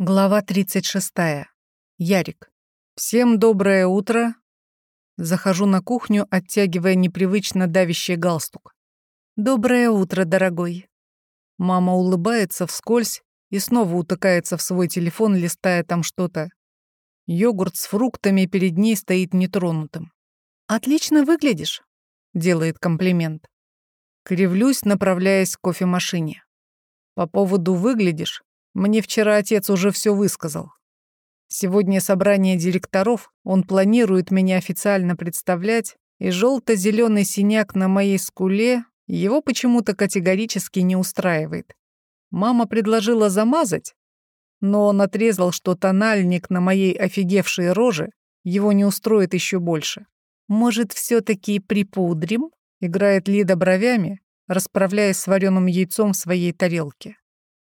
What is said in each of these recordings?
Глава 36. Ярик. Всем доброе утро. Захожу на кухню, оттягивая непривычно давящий галстук. Доброе утро, дорогой. Мама улыбается вскользь и снова утыкается в свой телефон, листая там что-то. Йогурт с фруктами перед ней стоит нетронутым. «Отлично выглядишь», — делает комплимент. Кривлюсь, направляясь к кофемашине. По поводу «выглядишь» мне вчера отец уже все высказал. Сегодня собрание директоров, он планирует меня официально представлять, и желто-зеленый синяк на моей скуле его почему-то категорически не устраивает. Мама предложила замазать, но он отрезал, что тональник на моей офигевшей роже его не устроит еще больше. «Может, все таки припудрим?» — играет Лида бровями, расправляясь с вареным яйцом в своей тарелке.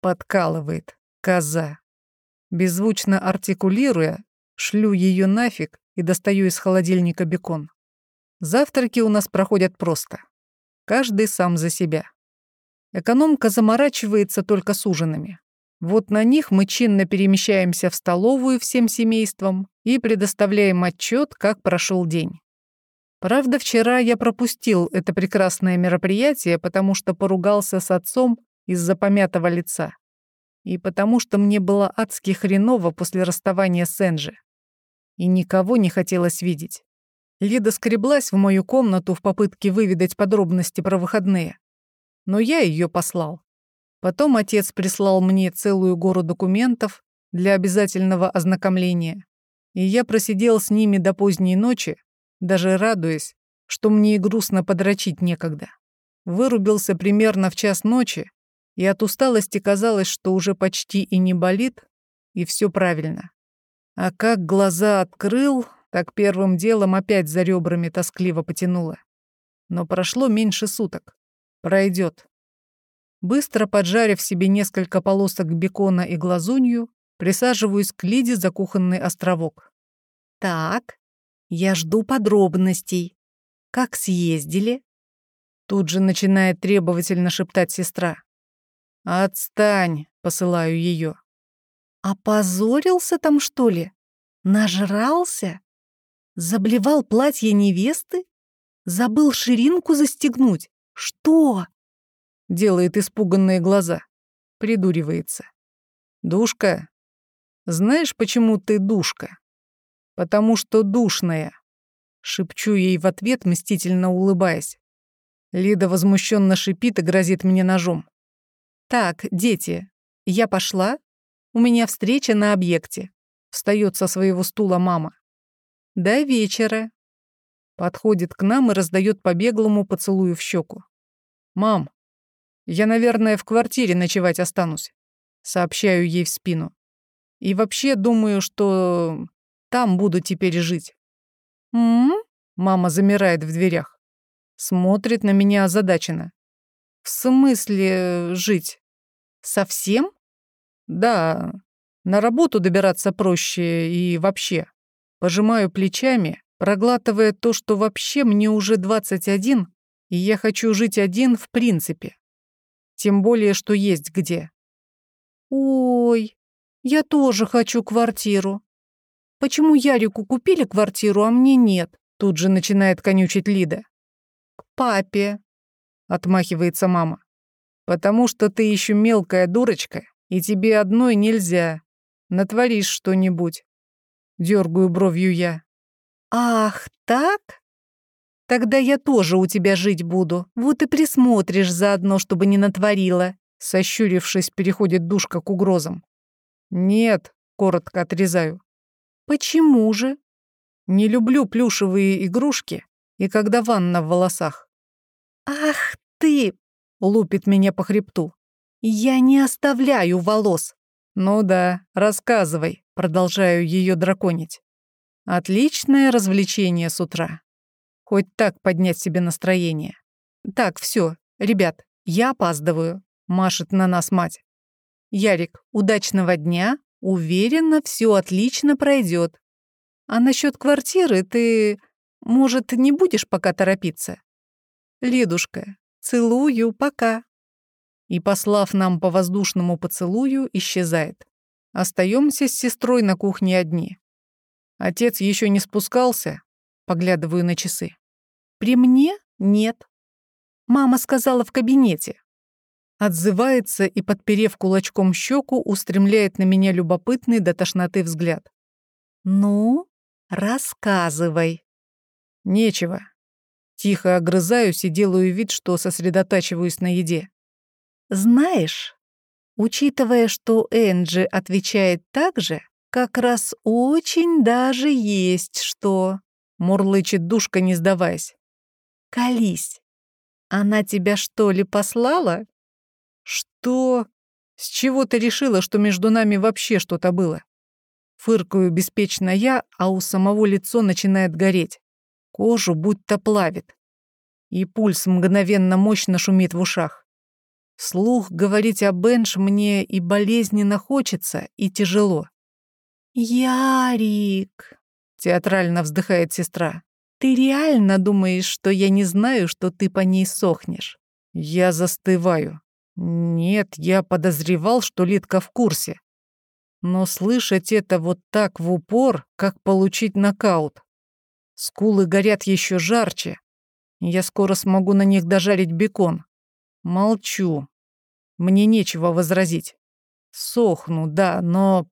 Подкалывает. Коза. Беззвучно артикулируя, шлю ее нафиг и достаю из холодильника бекон. Завтраки у нас проходят просто. Каждый сам за себя. Экономка заморачивается только с ужинами. Вот на них мы чинно перемещаемся в столовую всем семейством и предоставляем отчет, как прошел день. Правда, вчера я пропустил это прекрасное мероприятие, потому что поругался с отцом из-за помятого лица. И потому что мне было адски хреново после расставания с Энджи. И никого не хотелось видеть. Лида скреблась в мою комнату в попытке выведать подробности про выходные. Но я ее послал. Потом отец прислал мне целую гору документов для обязательного ознакомления. И я просидел с ними до поздней ночи, даже радуясь, что мне и грустно подрочить некогда. Вырубился примерно в час ночи, и от усталости казалось, что уже почти и не болит, и все правильно. А как глаза открыл, так первым делом опять за ребрами тоскливо потянуло. Но прошло меньше суток. Пройдет. Быстро поджарив себе несколько полосок бекона и глазунью, присаживаюсь к Лиде за кухонный островок. «Так, я жду подробностей. Как съездили?» Тут же начинает требовательно шептать сестра. «Отстань!» — посылаю ее. «Опозорился там, что ли? Нажрался? Заблевал платье невесты? Забыл ширинку застегнуть? Что?» Делает испуганные глаза. Придуривается. «Душка, знаешь, почему ты душка?» потому что душная», — шепчу ей в ответ, мстительно улыбаясь. Лида возмущенно шипит и грозит мне ножом. «Так, дети, я пошла. У меня встреча на объекте», — встает со своего стула мама. «До вечера». Подходит к нам и раздает по-беглому поцелую в щеку. «Мам, я, наверное, в квартире ночевать останусь», — сообщаю ей в спину. «И вообще думаю, что там буду теперь жить. М? Мама замирает в дверях. Смотрит на меня озадаченно. В смысле жить? Совсем? Да. На работу добираться проще и вообще. Пожимаю плечами, проглатывая то, что вообще мне уже 21, и я хочу жить один в принципе. Тем более, что есть где. Ой, я тоже хочу квартиру. Почему Ярику купили квартиру, а мне нет? Тут же начинает конючить Лида. К папе, отмахивается мама. Потому что ты еще мелкая дурочка, и тебе одной нельзя. Натворишь что-нибудь. Дергаю бровью я. Ах, так? Тогда я тоже у тебя жить буду. Вот и присмотришь заодно, чтобы не натворила. Сощурившись, переходит душка к угрозам. Нет, коротко отрезаю. Почему же? Не люблю плюшевые игрушки и когда ванна в волосах. Ах ты! Лупит меня по хребту. Я не оставляю волос. Ну да, рассказывай, продолжаю ее драконить. Отличное развлечение с утра. Хоть так поднять себе настроение. Так, все, ребят, я опаздываю, машет на нас мать. Ярик, удачного дня, Уверена, все отлично пройдет. А насчет квартиры ты, может, не будешь пока торопиться? Лидушка, целую, пока. И, послав нам по воздушному поцелую, исчезает. Остаемся с сестрой на кухне одни. Отец еще не спускался, поглядываю на часы. При мне нет. Мама сказала в кабинете. Отзывается и, подперев кулачком щеку, устремляет на меня любопытный до тошноты взгляд. «Ну, рассказывай». «Нечего». Тихо огрызаюсь и делаю вид, что сосредотачиваюсь на еде. «Знаешь, учитывая, что Энджи отвечает так же, как раз очень даже есть что», — мурлычет душка, не сдаваясь. «Колись, она тебя что ли послала?» «Что? С чего ты решила, что между нами вообще что-то было?» Фыркаю беспечно я, а у самого лицо начинает гореть. Кожу будто плавит. И пульс мгновенно мощно шумит в ушах. Слух говорить о Бенш мне и болезненно хочется, и тяжело. «Ярик!» — театрально вздыхает сестра. «Ты реально думаешь, что я не знаю, что ты по ней сохнешь?» Я застываю. Нет, я подозревал, что Литка в курсе. Но слышать это вот так в упор, как получить нокаут. Скулы горят еще жарче. Я скоро смогу на них дожарить бекон. Молчу. Мне нечего возразить. Сохну, да, но...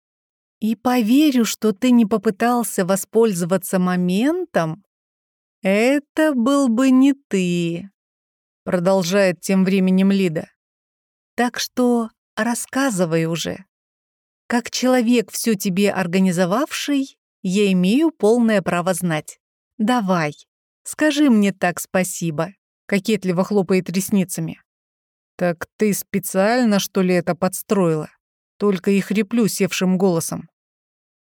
И поверю, что ты не попытался воспользоваться моментом. Это был бы не ты, продолжает тем временем Лида. Так что рассказывай уже. Как человек, все тебе организовавший, я имею полное право знать. Давай, скажи мне так спасибо», — кокетливо хлопает ресницами. «Так ты специально, что ли, это подстроила?» Только и хриплю севшим голосом.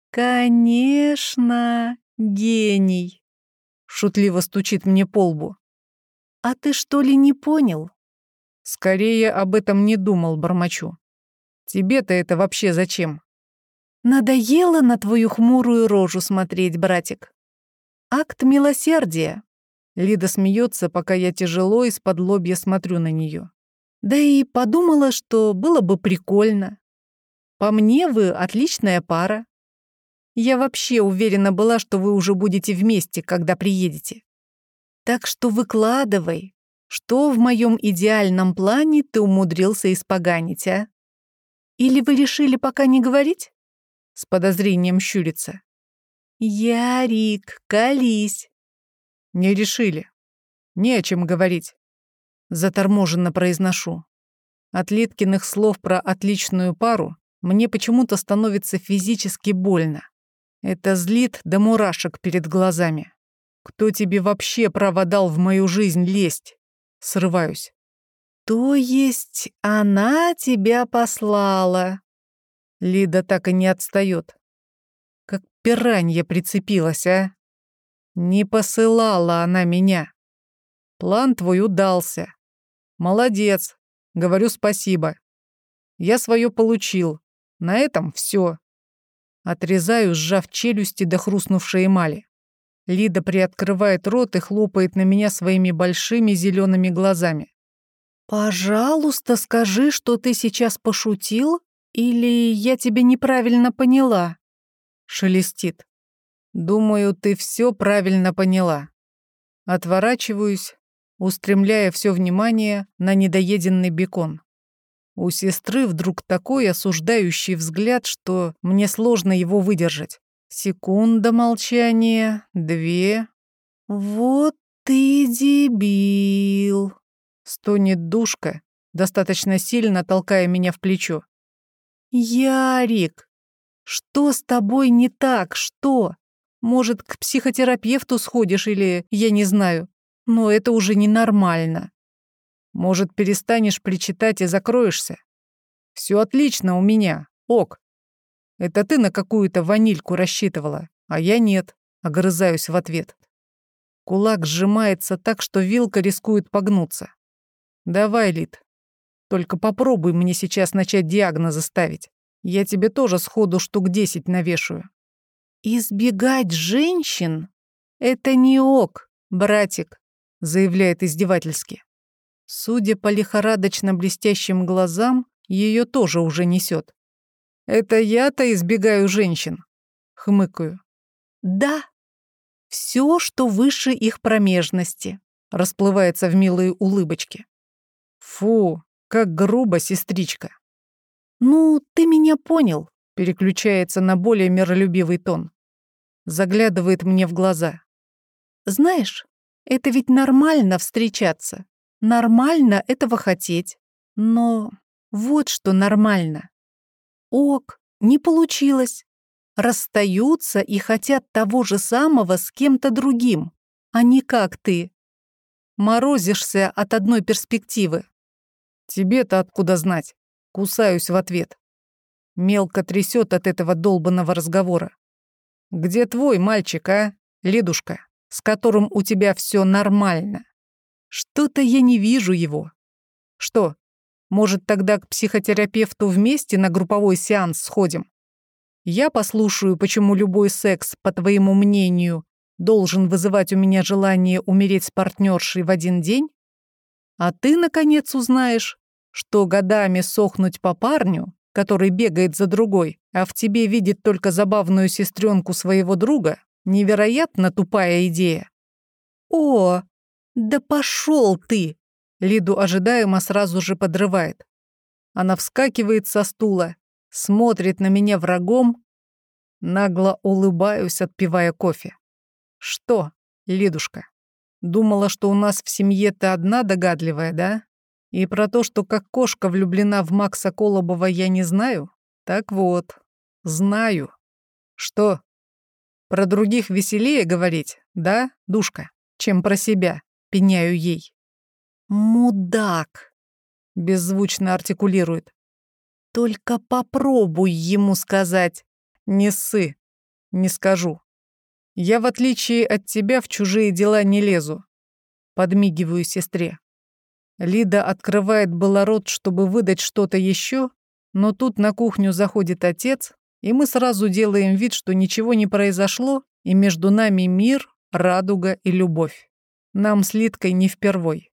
«Конечно, гений!» — шутливо стучит мне по лбу. «А ты что ли не понял?» «Скорее об этом не думал, бормочу. Тебе-то это вообще зачем? Надоело на твою хмурую рожу смотреть, братик. Акт милосердия. Лида смеется, пока я тяжело из-под лобья смотрю на нее. Да и подумала, что было бы прикольно. По мне вы отличная пара. Я вообще уверена была, что вы уже будете вместе, когда приедете. Так что выкладывай, что в моем идеальном плане ты умудрился испоганить, а? Или вы решили пока не говорить?» С подозрением щурится. «Ярик, колись!» «Не решили. Не о чем говорить». Заторможенно произношу. От Литкиных слов про отличную пару мне почему-то становится физически больно. Это злит до мурашек перед глазами. Кто тебе вообще право дал в мою жизнь лезть? Срываюсь. «То есть она тебя послала?» Лида так и не отстает. Пиранья прицепилась, а? Не посылала она меня. План твой удался. Молодец. Говорю спасибо. Я свое получил. На этом все. Отрезаю, сжав челюсти до хрустнувшей эмали. Лида приоткрывает рот и хлопает на меня своими большими зелеными глазами. «Пожалуйста, скажи, что ты сейчас пошутил, или я тебя неправильно поняла?» Шелестит. «Думаю, ты все правильно поняла». Отворачиваюсь, устремляя все внимание на недоеденный бекон. У сестры вдруг такой осуждающий взгляд, что мне сложно его выдержать. Секунда молчания, две. «Вот ты дебил!» Стонет душка, достаточно сильно толкая меня в плечо. «Ярик, что с тобой не так? Что? Может, к психотерапевту сходишь или я не знаю? Но это уже ненормально. Может, перестанешь причитать и закроешься? Все отлично у меня, ок. Это ты на какую-то ванильку рассчитывала, а я нет, огрызаюсь в ответ. Кулак сжимается так, что вилка рискует погнуться. «Давай, Лид. Только попробуй мне сейчас начать диагнозы ставить. Я тебе тоже сходу штук десять навешаю». «Избегать женщин — это не ок, братик», — заявляет издевательски. Судя по лихорадочно блестящим глазам, ее тоже уже несет. Это я-то избегаю женщин. Хмыкаю. Да, все, что выше их промежности, расплывается в милые улыбочки. Фу, как грубо, сестричка. Ну, ты меня понял. Переключается на более миролюбивый тон. Заглядывает мне в глаза. Знаешь, это ведь нормально встречаться. Нормально этого хотеть. Но вот что нормально. Ок, не получилось. Расстаются и хотят того же самого с кем-то другим, а не как ты. Морозишься от одной перспективы. Тебе-то откуда знать? Кусаюсь в ответ. Мелко трясет от этого долбанного разговора. Где твой мальчик, а, Ледушка, с которым у тебя все нормально? Что-то я не вижу его. Что, может, тогда к психотерапевту вместе на групповой сеанс сходим? Я послушаю, почему любой секс, по твоему мнению, должен вызывать у меня желание умереть с партнершей в один день? А ты, наконец, узнаешь, что годами сохнуть по парню, который бегает за другой, а в тебе видит только забавную сестренку своего друга, невероятно тупая идея. О, да пошел ты! Лиду ожидаемо сразу же подрывает. Она вскакивает со стула, смотрит на меня врагом, нагло улыбаюсь, отпивая кофе. Что, Лидушка, думала, что у нас в семье ты одна догадливая, да? И про то, что как кошка влюблена в Макса Колобова, я не знаю? Так вот, знаю. Что? Про других веселее говорить, да, душка, чем про себя, пеняю ей. «Мудак!» — беззвучно артикулирует. «Только попробуй ему сказать». «Не ссы, не скажу. Я, в отличие от тебя, в чужие дела не лезу». Подмигиваю сестре. Лида открывает было рот, чтобы выдать что-то еще, но тут на кухню заходит отец, и мы сразу делаем вид, что ничего не произошло, и между нами мир, радуга и любовь. Нам с Лидкой не впервой.